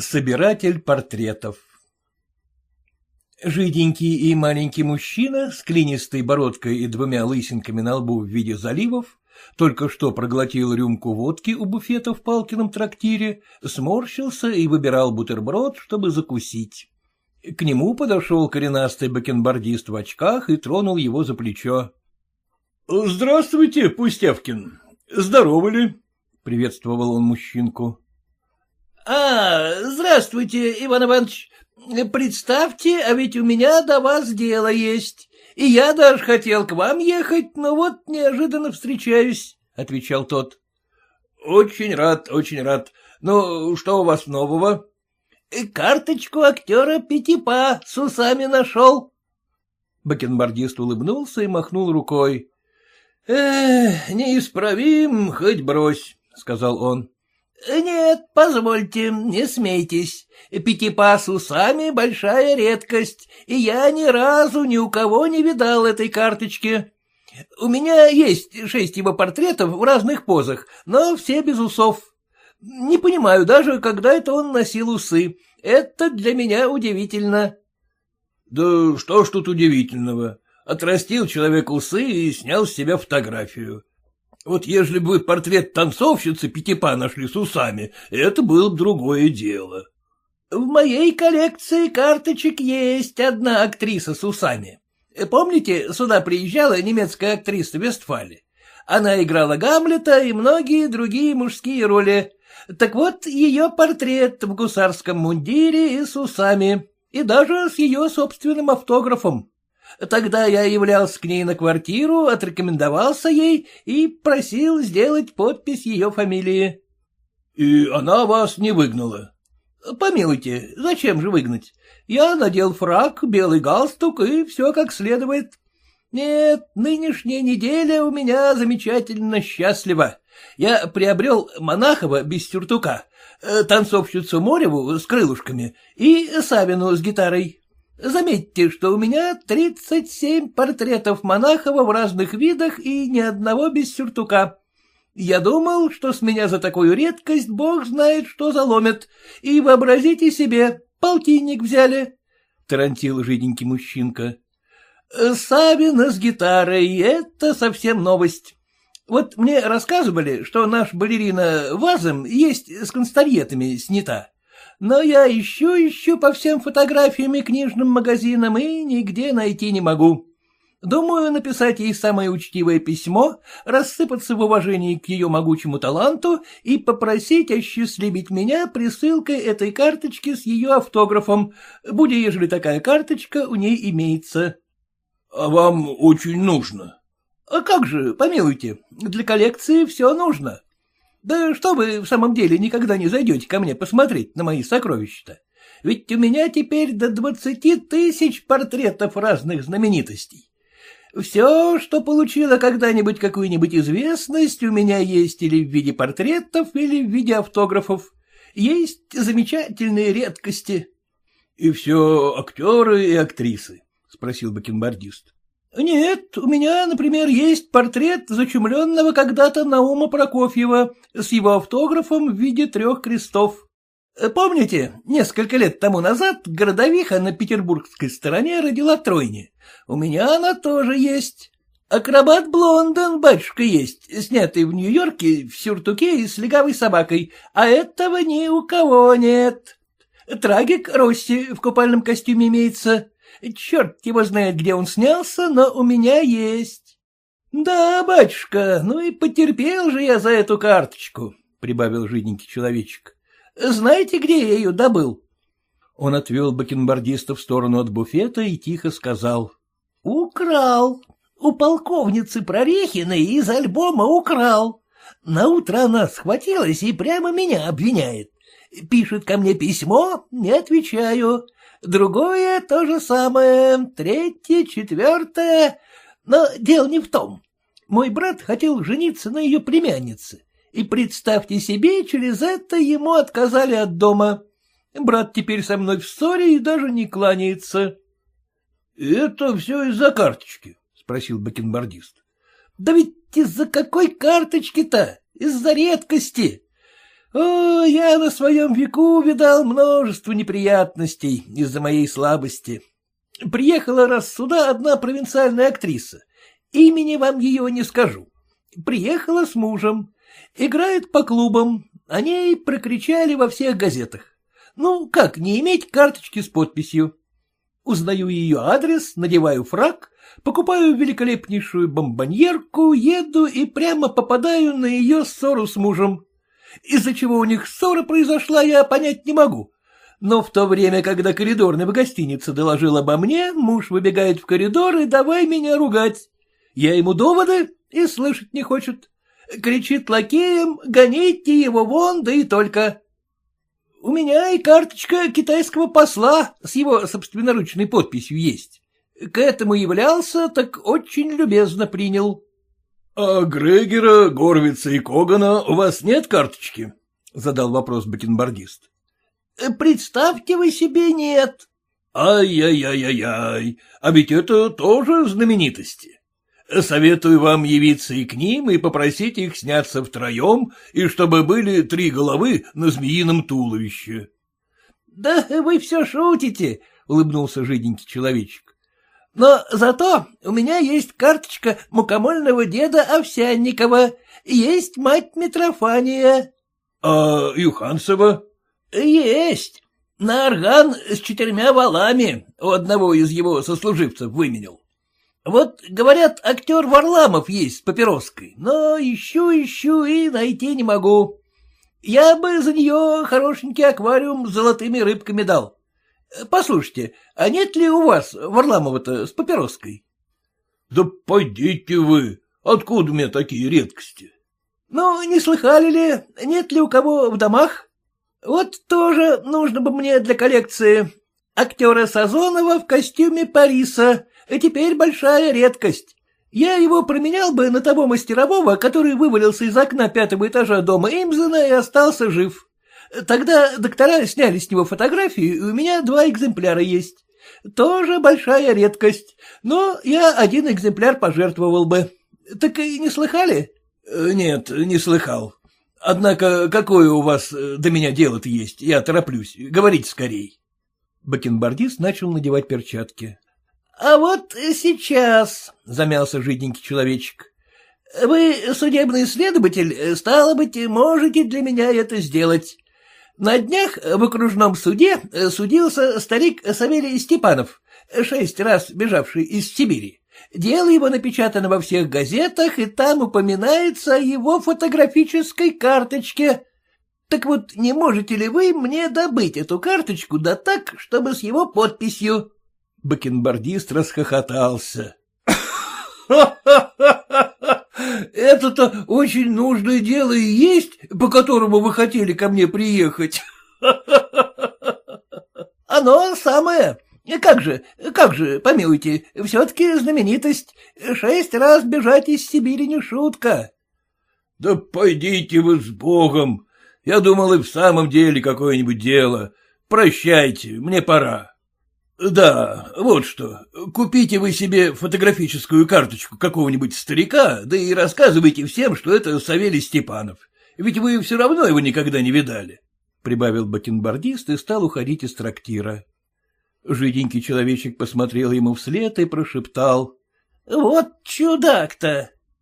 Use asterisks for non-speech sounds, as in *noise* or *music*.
Собиратель портретов Жиденький и маленький мужчина с клинистой бородкой и двумя лысинками на лбу в виде заливов только что проглотил рюмку водки у буфета в Палкином трактире, сморщился и выбирал бутерброд, чтобы закусить. К нему подошел коренастый бакенбардист в очках и тронул его за плечо. — Здравствуйте, Пустявкин. Здоровы ли? — приветствовал он мужчинку. — А, здравствуйте, Иван Иванович. Представьте, а ведь у меня до вас дело есть. И я даже хотел к вам ехать, но вот неожиданно встречаюсь, — отвечал тот. — Очень рад, очень рад. Ну, что у вас нового? — Карточку актера Пятипа с усами нашел. Бакенбардист улыбнулся и махнул рукой. — Эх, неисправим, хоть брось, — сказал он. — Нет, позвольте, не смейтесь. Пятипа с усами — большая редкость, и я ни разу ни у кого не видал этой карточки. У меня есть шесть его портретов в разных позах, но все без усов. Не понимаю даже, когда это он носил усы. Это для меня удивительно. — Да что ж тут удивительного? Отрастил человек усы и снял с себя фотографию. Вот ежели бы вы портрет танцовщицы Пятипа нашли с усами, это было бы другое дело. — В моей коллекции карточек есть одна актриса с усами. Помните, сюда приезжала немецкая актриса Вестфали? Она играла Гамлета и многие другие мужские роли. Так вот, ее портрет в гусарском мундире и с усами, и даже с ее собственным автографом. Тогда я являлся к ней на квартиру, отрекомендовался ей и просил сделать подпись ее фамилии. — И она вас не выгнала? — Помилуйте, зачем же выгнать? Я надел фраг, белый галстук и все как следует. Нет, нынешняя неделя у меня замечательно счастлива. Я приобрел Монахова без сюртука, э, танцовщицу Мореву с крылышками и Савину с гитарой. Заметьте, что у меня тридцать семь портретов Монахова в разных видах и ни одного без сюртука. Я думал, что с меня за такую редкость бог знает, что заломят. И вообразите себе, полтинник взяли. Тарантил жиденький мужчинка. Савина с гитарой — это совсем новость. Вот мне рассказывали, что наш балерина Вазом есть с констарьетами снята. Но я ищу-ищу по всем фотографиям и книжным магазинам и нигде найти не могу. Думаю написать ей самое учтивое письмо, рассыпаться в уважении к ее могучему таланту и попросить осчастливить меня присылкой этой карточки с ее автографом, будь ежели такая карточка у ней имеется. — А вам очень нужно? А как же, помилуйте, для коллекции все нужно. Да что вы в самом деле никогда не зайдете ко мне посмотреть на мои сокровища-то? Ведь у меня теперь до двадцати тысяч портретов разных знаменитостей. Все, что получило когда-нибудь какую-нибудь известность, у меня есть или в виде портретов, или в виде автографов. Есть замечательные редкости. — И все актеры и актрисы? — спросил бакенбардист. Нет, у меня, например, есть портрет зачумленного когда-то Наума Прокофьева с его автографом в виде трех крестов. Помните, несколько лет тому назад городовиха на петербургской стороне родила тройни? У меня она тоже есть. Акробат Блондон, батюшка, есть, снятый в Нью-Йорке в сюртуке и с легавой собакой, а этого ни у кого нет. Трагик Росси в купальном костюме имеется. Черт его знает, где он снялся, но у меня есть. — Да, батюшка, ну и потерпел же я за эту карточку, — прибавил жиденький человечек. — Знаете, где я ее добыл? Он отвел бакенбардиста в сторону от буфета и тихо сказал. — Украл. У полковницы Прорехиной из альбома украл. Наутро она схватилась и прямо меня обвиняет. Пишет ко мне письмо, не отвечаю. Другое то же самое, третье, четвертое. Но дело не в том. Мой брат хотел жениться на ее племяннице. И представьте себе, через это ему отказали от дома. Брат теперь со мной в ссоре и даже не кланяется. — Это все из-за карточки? — спросил бакенбардист. — Да ведь из-за какой карточки-то? Из-за редкости. О, я на своем веку видал множество неприятностей из-за моей слабости. Приехала раз сюда одна провинциальная актриса. Имени вам ее не скажу. Приехала с мужем. Играет по клубам. О ней прокричали во всех газетах. Ну, как не иметь карточки с подписью? Узнаю ее адрес, надеваю фраг, покупаю великолепнейшую бомбоньерку, еду и прямо попадаю на ее ссору с мужем. Из-за чего у них ссора произошла, я понять не могу. Но в то время, когда коридорный в гостинице доложил обо мне, муж выбегает в коридор и давай меня ругать. Я ему доводы и слышать не хочет. Кричит лакеем, гоните его вон, да и только. У меня и карточка китайского посла с его собственноручной подписью есть. К этому являлся, так очень любезно принял. — А Грегера, Горвица и Когана у вас нет карточки? — задал вопрос бакенбардист. — Представьте вы себе, нет. Ай-яй-яй-яй-яй, а ведь это тоже знаменитости. Советую вам явиться и к ним, и попросить их сняться втроем, и чтобы были три головы на змеином туловище. — Да вы все шутите, — улыбнулся жиденький человечек. — Но зато у меня есть карточка мукомольного деда Овсянникова, есть мать Митрофания. — А Юханцева? — Есть. На орган с четырьмя валами у одного из его сослуживцев выменил. Вот, говорят, актер Варламов есть с папироской, но ищу-ищу и найти не могу. Я бы за нее хорошенький аквариум с золотыми рыбками дал. Послушайте, а нет ли у вас Варламова-то с папироской? — Да пойдите вы, откуда мне такие редкости? — Ну, не слыхали ли, нет ли у кого в домах? Вот тоже нужно бы мне для коллекции актера Сазонова в костюме Париса, теперь большая редкость. Я его променял бы на того мастерового, который вывалился из окна пятого этажа дома Имзена и остался жив. Тогда доктора сняли с него фотографию, и у меня два экземпляра есть. Тоже большая редкость, но я один экземпляр пожертвовал бы. Так и не слыхали? Э, — Нет, не слыхал. Однако какое у вас э, до меня дело-то есть? Я тороплюсь. Говорите скорей. Бакенбардист начал надевать перчатки. А вот сейчас, — замялся жиденький человечек, — вы, судебный следователь, стало быть, можете для меня это сделать. На днях в окружном суде судился старик Савелий Степанов, шесть раз бежавший из Сибири. Дело его напечатано во всех газетах, и там упоминается о его фотографической карточке. Так вот, не можете ли вы мне добыть эту карточку, да так, чтобы с его подписью? Бакенбардист расхохотался. *laughs* Это-то очень нужное дело и есть, по которому вы хотели ко мне приехать. *laughs* Оно самое. Как же, как же, помилуйте, все-таки знаменитость. Шесть раз бежать из Сибири не шутка. Да пойдите вы с Богом. Я думал, и в самом деле какое-нибудь дело. Прощайте, мне пора. Да, вот что. Купите вы себе фотографическую карточку какого-нибудь старика, да и рассказывайте всем, что это Савелий Степанов. Ведь вы все равно его никогда не видали. Прибавил бакенбардист и стал уходить из трактира. Жиденький человечек посмотрел ему вслед и прошептал. — Вот чудак-то!